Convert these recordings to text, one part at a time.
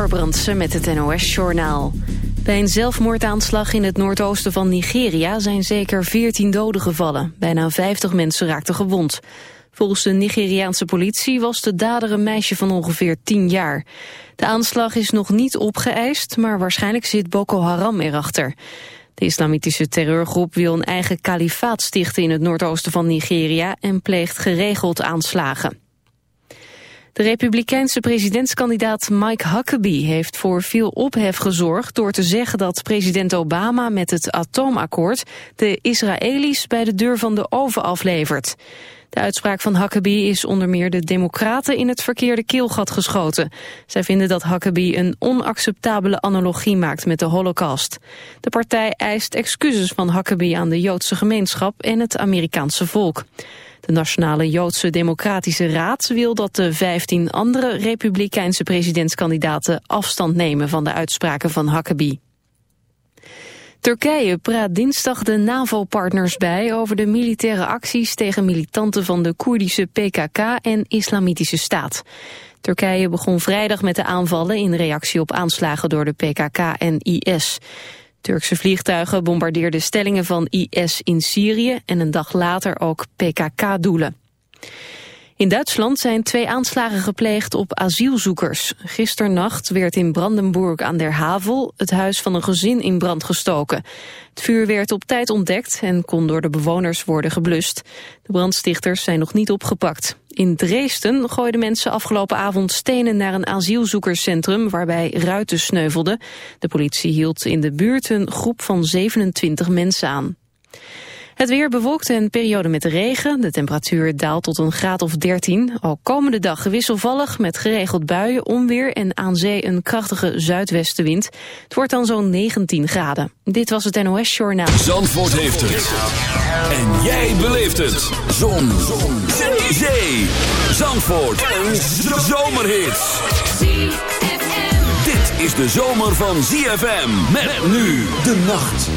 Amber Brandsen met het NOS-journaal. Bij een zelfmoordaanslag in het noordoosten van Nigeria zijn zeker 14 doden gevallen. Bijna 50 mensen raakten gewond. Volgens de Nigeriaanse politie was de dader een meisje van ongeveer 10 jaar. De aanslag is nog niet opgeëist, maar waarschijnlijk zit Boko Haram erachter. De islamitische terreurgroep wil een eigen kalifaat stichten in het noordoosten van Nigeria... en pleegt geregeld aanslagen. De republikeinse presidentskandidaat Mike Huckabee heeft voor veel ophef gezorgd door te zeggen dat president Obama met het atoomakkoord de Israëli's bij de deur van de oven aflevert. De uitspraak van Huckabee is onder meer de democraten in het verkeerde keelgat geschoten. Zij vinden dat Huckabee een onacceptabele analogie maakt met de holocaust. De partij eist excuses van Huckabee aan de Joodse gemeenschap en het Amerikaanse volk. De Nationale Joodse Democratische Raad wil dat de 15 andere republikeinse presidentskandidaten afstand nemen van de uitspraken van Huckabee. Turkije praat dinsdag de NAVO-partners bij over de militaire acties tegen militanten van de Koerdische PKK en Islamitische Staat. Turkije begon vrijdag met de aanvallen in reactie op aanslagen door de PKK en IS. Turkse vliegtuigen bombardeerden stellingen van IS in Syrië en een dag later ook PKK-doelen. In Duitsland zijn twee aanslagen gepleegd op asielzoekers. Gisternacht werd in Brandenburg aan der Havel het huis van een gezin in brand gestoken. Het vuur werd op tijd ontdekt en kon door de bewoners worden geblust. De brandstichters zijn nog niet opgepakt. In Dresden gooiden mensen afgelopen avond stenen naar een asielzoekerscentrum waarbij ruiten sneuvelden. De politie hield in de buurt een groep van 27 mensen aan. Het weer bewolkt en periode met regen. De temperatuur daalt tot een graad of 13. Al komende dag wisselvallig met geregeld buien, onweer en aan zee een krachtige zuidwestenwind. Het wordt dan zo'n 19 graden. Dit was het NOS Journaal. Zandvoort heeft het. En jij beleeft het. Zon. Zon. Zee. zee. Zandvoort. Een zomerhit. Dit is de zomer van ZFM. Met nu de nacht.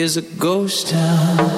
is a ghost town.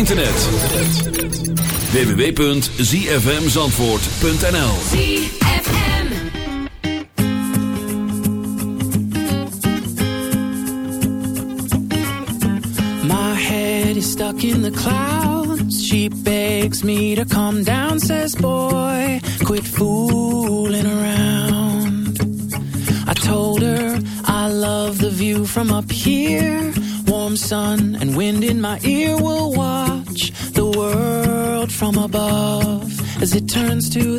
internet. www.zfmzandvoort.nl My head is stuck in the clouds. She begs me to come down, says as it turns to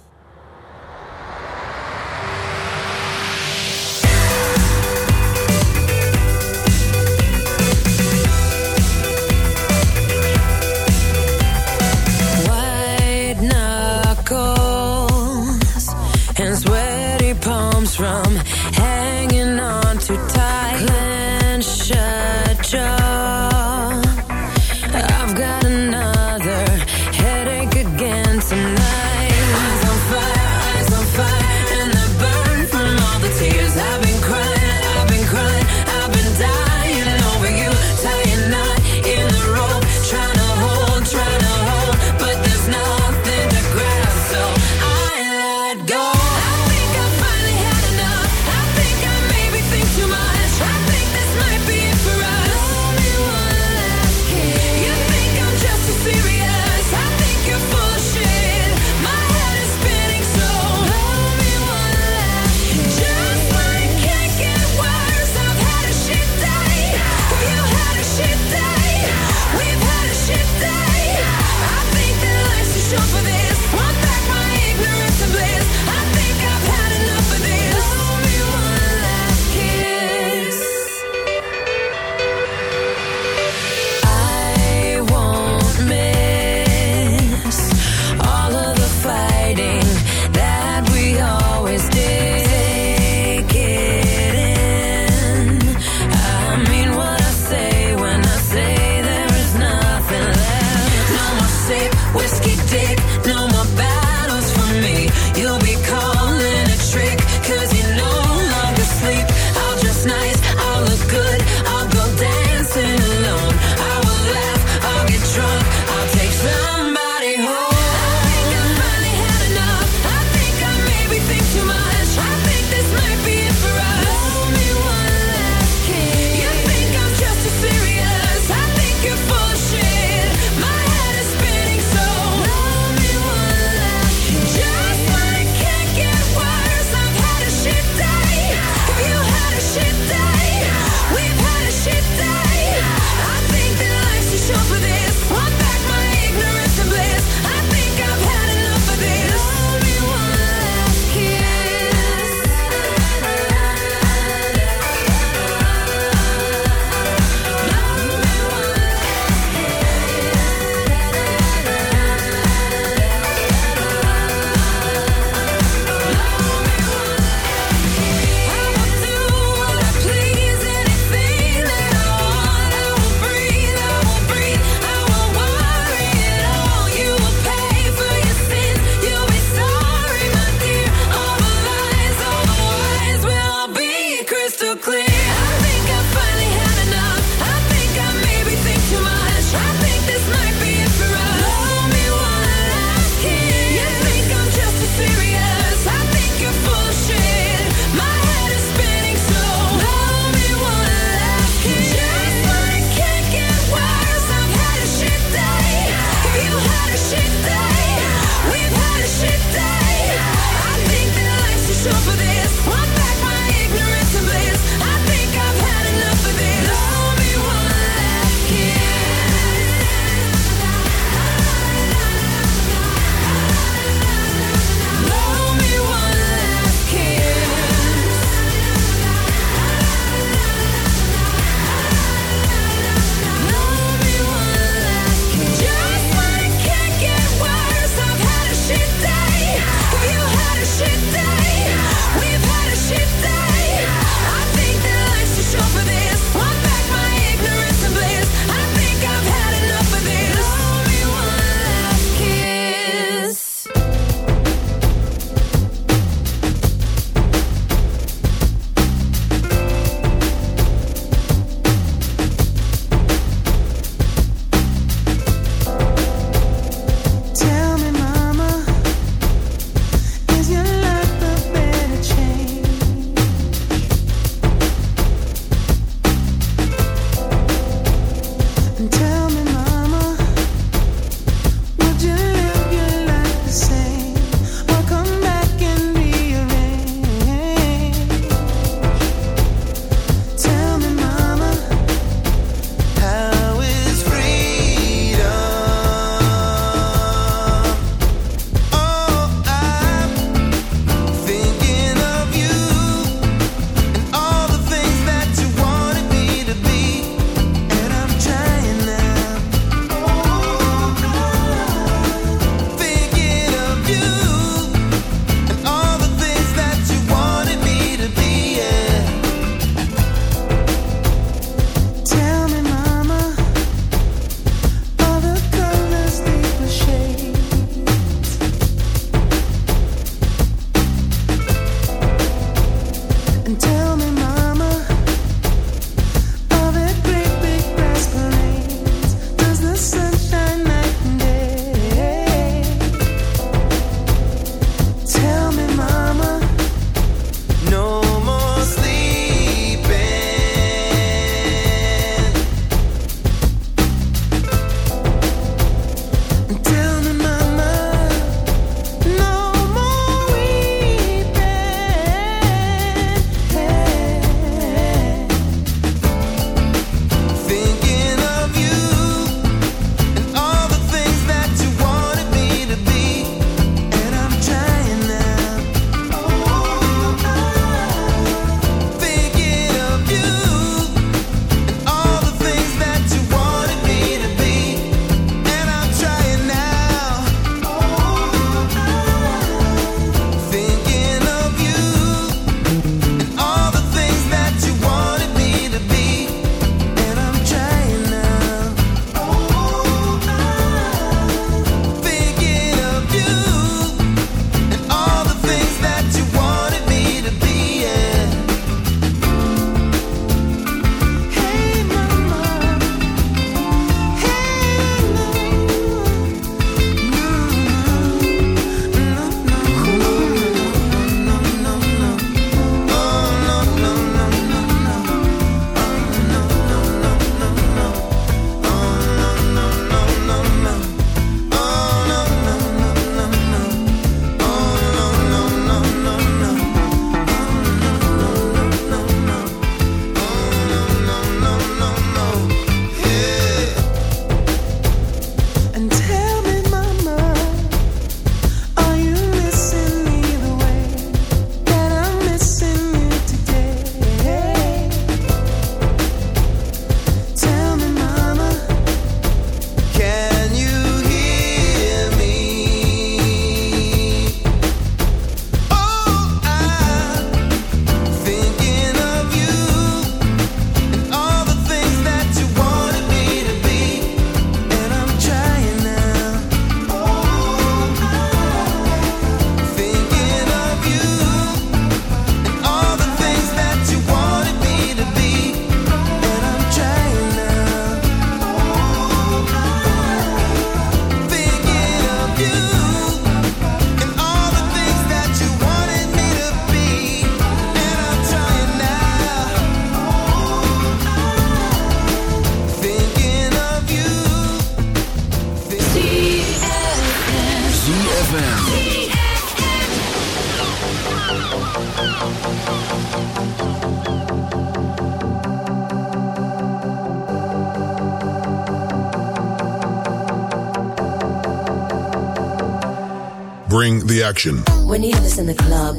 bring the action. When you have this in the club,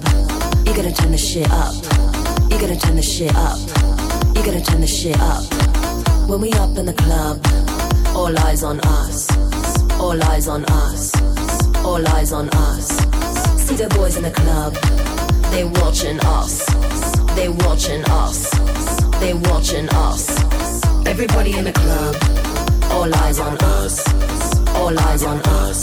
you got to turn the shit up. you got to turn the shit up. you got to turn the shit up. When we up in the club, all eyes on us. All eyes on us. All eyes on us. See the boys in the club. They watching us. They watching us. They watching us. Everybody in the club. All eyes on us. All eyes on us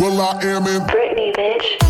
Well, I am in Britney, bitch.